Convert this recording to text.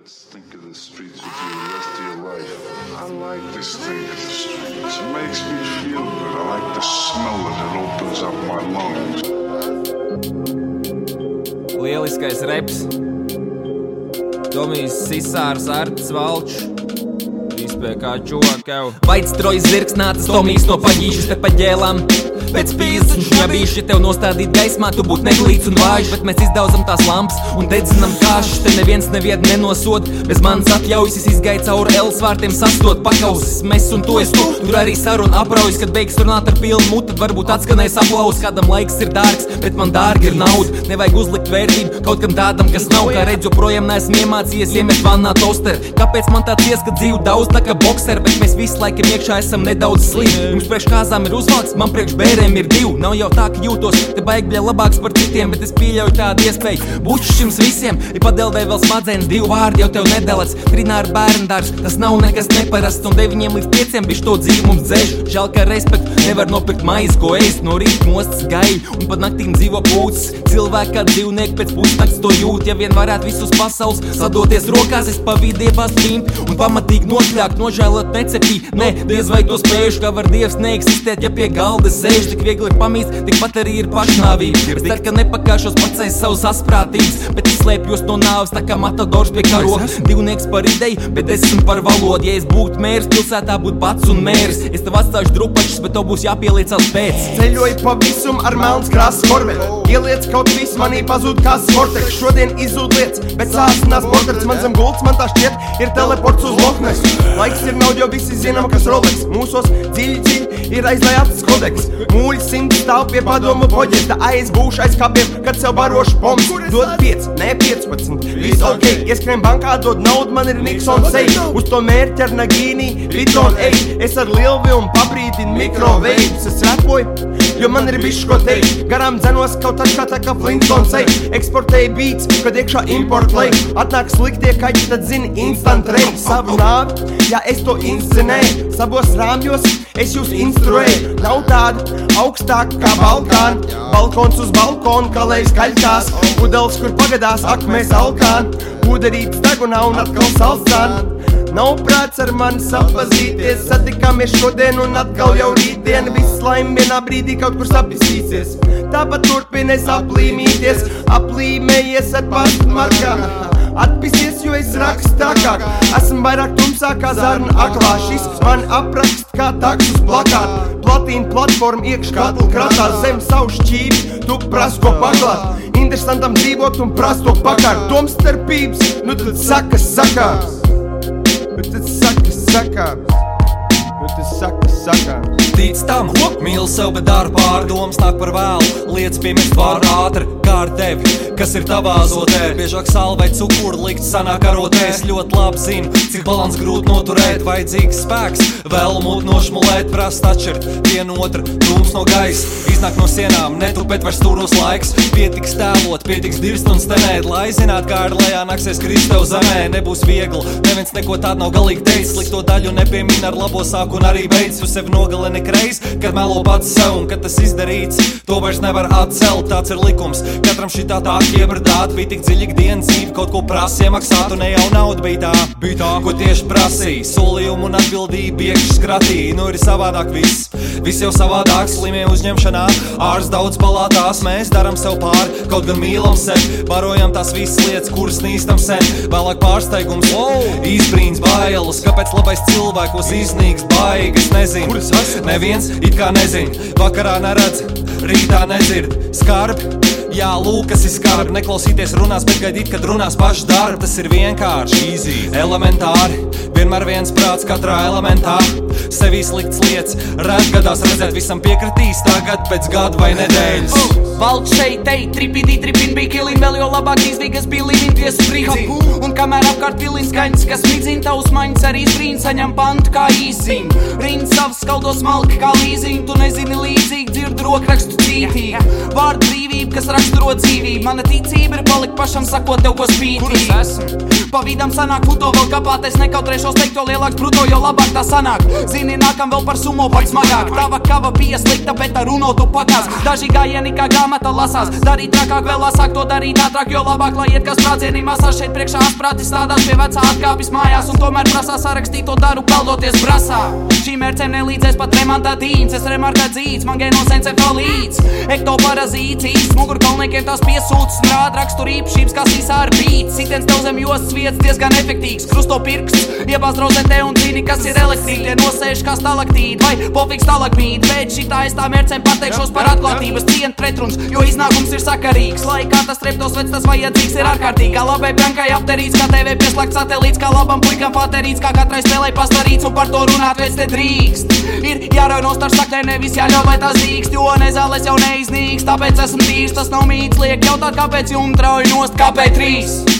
Let's think of the streets with you the rest of your life. I like this thing of the streets. It makes me feel good. I like the smell of it. It opens up my lungs. Lieliskais reps. Tomijs Sisārs, Arts Valčs. Izpēkā čokau. Vaids trojas zirgs nācis Tomijs no paģīšas te paģēlām. Pēc 50 viņa bijuši tev nostādīt gaismā, tu būtu neglīts un vājš, bet mēs izdaudzam tās lampas un dedzinam kāšas. Te neviens nevienu nenosod, bez manas atļaujas es izgāju cauri Elas vārtiem sastot pakausis. Mēs un tu esi tu, tur arī saruna apraujas, kad beigas runāt ar pilnu mutu, tad varbūt atskanēs aplaus, kādam laiks ir dārgs, bet man dārga ir nauda. Nevajag uzlikt vērtību kaut kam tādam, kas nav, kā redz, joprojām neesmu iemācījies iemest vannā tosteru. Kāpēc man tāds ies, ka dzīve daudz tā kā bokseri, bet mēs visu laiku iekšā esam nedaudz slimi. Jums priekš kāzām ir uzvalks, man priekš bērēm ir divi. Nav jau tā, ka jūtos te baigi bija labāks par citiem, bet es pieļauju tādu iespēju. Bučs jums visiem ir padelvē vēl smadzenes, divi vārdi jau tev nedalās. Trināra bērndārs, tas nav nekas neparasts, un 9 līdz 5 bija to dzīvi mums dzēš. Žēl, ka respektu nevar nopirkt maizi, ko ēst no rīta mostas gaļu, un pat naktīm dzīvo pūcis. Cilvēki kā dzīvnieki pēc pusnakts to jūt, ja vien varētu visus pasaules sadoties rokās, es pa vidu iebāzt trimpi un pamatīgi nošļākt, nožēlot necepī. Nē, diez vai to spējuši, kā var dievs neeksistēt, ja pie galda sēž tik viegli pamīst, tikpat arī ir pašnāvība. Es ceru, ka nepakāšos pats aiz savas asprātības, bet es slēpjos no nāves, tā kā matadors pie karoga. Divnieks par ideju, bet es esmu par valodu. Ja es būtu mērs, pilsētā būtu pats un mērs. Es tev atstāšu drupačus, bet tev būs jāpieliecās pēc. Ceļoju pa visum ar melnas krāsas korveti. Ieliec kaut viss, manī pazūd kā sports. Šodien izzūd lietas, bet sācinās portrets man zem gultas, man tā šķiet, ir teleports uz loknes. Laiks ir nauda, jo visi zinām, kas Rolex. Mūsos dziļi, dziļi ir aizlējāts kodeks. Mūļi simts stāv pie padomu poģeta, aizbūšu aiz kapiem, kad sev barošu poms. Dod 5, ne 15, viss ok. Ieskrien bankā, dod naudu, man ir Nixon sej. Uz to mērķi ar Nagīni, Viton ej. Es ar lielu vilnu pabrīdinu mikroveidus, es repoju, jo man ir bišķi ko teikt. Garām dzenos kaut kā tā kā Flintstones ej. Eksportēju beats, kad iekšā import lej. Atnāk sliktie kaķi, tad zini instant rei. Savu nāvi, ja es to inscenēju, savos rāmjos es jūs instruēju. Nav tāda augstāka kā Balkāna. Balkons uz balkona, kalējas kaļķās. Pudeles, kur pagadās akmēs alkāna. Puderītes degunā un atkal salsāna. Nav prāts ar mani sapazīties, satikāmies šodien un atkal jau rītdien. Viss laime vienā brīdī kaut kur sapisīsies. Tāpat turpinies aplīmīties, aplīmējies ar pastu markām. Atpisies, jo es rakstu trakāk. Esmu vairāk tumsā kā zarnu aklā. Šis man aprakst kā taksus plakāt. Platīna platforma iekškatla kratā zem savu šķīvi. Tu prasi ko paklāt. Interesantam dzīvot un prast to pakārt. Domstarpības, nu tad sakas sakās. Nu tad sakas sakās. Nu tad sakas sakās. Tic tam, mīl sev, bet dara pārdomas, nāk par vēlu. Lietas piemest vārdu ātri, kā ar tevi, kas ir tavā zotē. Biežāk sāli vai cukuru likt, sanāk arotēs. Ļoti labi zinu, cik balans grūti noturēt, vajadzīgs spēks. Vēl mūt nošmulēt, prast atšķirt vienu otru, dūms no gaisa. Iznāk no sienām, netupēt vairs turos laiks. Pietiks tēlot, pietiks dirst un stenēt, lai zinātu, kā ar lejā nāksies krist tev zemē. Nebūs viegli, neviens neko tādu nav galīgi teicis. Slikto daļu nepiemina ar labo sāku un arī beidz. Uz sevi nogalini reiz, kad melo pats sev, un kad tas izdarīts, to vairs nevar atcelt. Tāds ir likums. Katram šī tā iebradāt, bija tik dziļi ikdienas dzīve, kaut ko prasīja maksāt, un ne jau nauda bija tā, bija tā, ko tieši prasīja. Solījumu un atbildību iekšā skratīja, nu ir savādāk viss. Viss jau savādāk, slimie uzņemšanā, ārsts daudz palātās, mēs darām sev pāri, kaut gan mīlam sevi, barojam tās visas lietas, kuras nīstam sen. Vēlāk pārsteigums, wow, izbrīns, bailes, kāpēc labais cilvēkos iznīks baigas, nezinu. Kuras esat? Neviens it kā nezina, vakarā neredz, rītā nedzird, skarbi. Jā, lūk, kas ir skarbi, neklausīties runās, bet gaidīt, kad runās paši darbi. Tas ir vienkārši, easy, elementāri. Vienmēr viens prāts katrā elementā. Sevī slikts lietas, redz gadās redzēt, visam piekritīs tagad pēc gada vai nedēļas. Oh, Valds šeit, te, tripidī, tripin bija kilin, vēl jau labāk izdevīgi, kas bija līnija pie sprīdzi. Un kamēr apkārt pilins skaņas, kas midzina tavus maņas, arī sprīns saņem pantu kā īsiņ. Rīns savs skaldos malki kā līziņ, tu nezini līdzīgi, dzird rokrakstu cītī. Vārdu brīvība, kas raksturo dzīvību, mana ticība ir palikt pašam sakot tev, ko spītī. Pa vidam sanāk puto vēl kapāt, es nekautrēšos teikt, jo lielāks bruto, jo labāk tā sanāk. Zini, nākam vēl par sumo, pat smagāk. Tava kava bija slikta, bet ar runo tu pakās. Daži gājieni kā grāmata lasās. Darīt trakāk, vēl lasāk to darīt ātrāk, jo labāk, lai iet kas prādzienī masā šeit priekšā asprāti strādās pie vecā atkāpjas mājās. Un tomēr prasā sarakstīt to daru, peldoties brasā. Šī mērķe nelīdzēs pat remantā dīns, es remarkā dzīts, man gēnos encefalīts. Ektoparazīts, īsts mugurkaulniekiem tās piesūtas, un rāda rakstur īpašības, kas īsā ar bīts. Sitiens tev zem jostas vietas diezgan efektīvs, krusto pirksts, iebāz rozetē un zini, kas ir elektrīti. Tie nosēž kā stalaktīti vai pofiks stalagmīti, bet šitā es tā mērķēm pateikšos par atklātības cienu pretruns, jo iznākums ir sakarīgs. Lai kā tas treptos vec, tas vajadzīgs ir ārkārtīgi. Kā labai brankai apterīts, kā TV pieslēgts satelīts, kā labam puikam paterīts, kā katrai spēlē pastarīts un par to runāt vēc te drīkst. Ir jārauj no starta saknē, nevis jāļauj, lai tas dīkst, jo nezāles jau neiznīks, tāpēc esmu tīrs, tas nav mīts, liek jautāt, kāpēc jumtrauj nost, kāpēc trīs.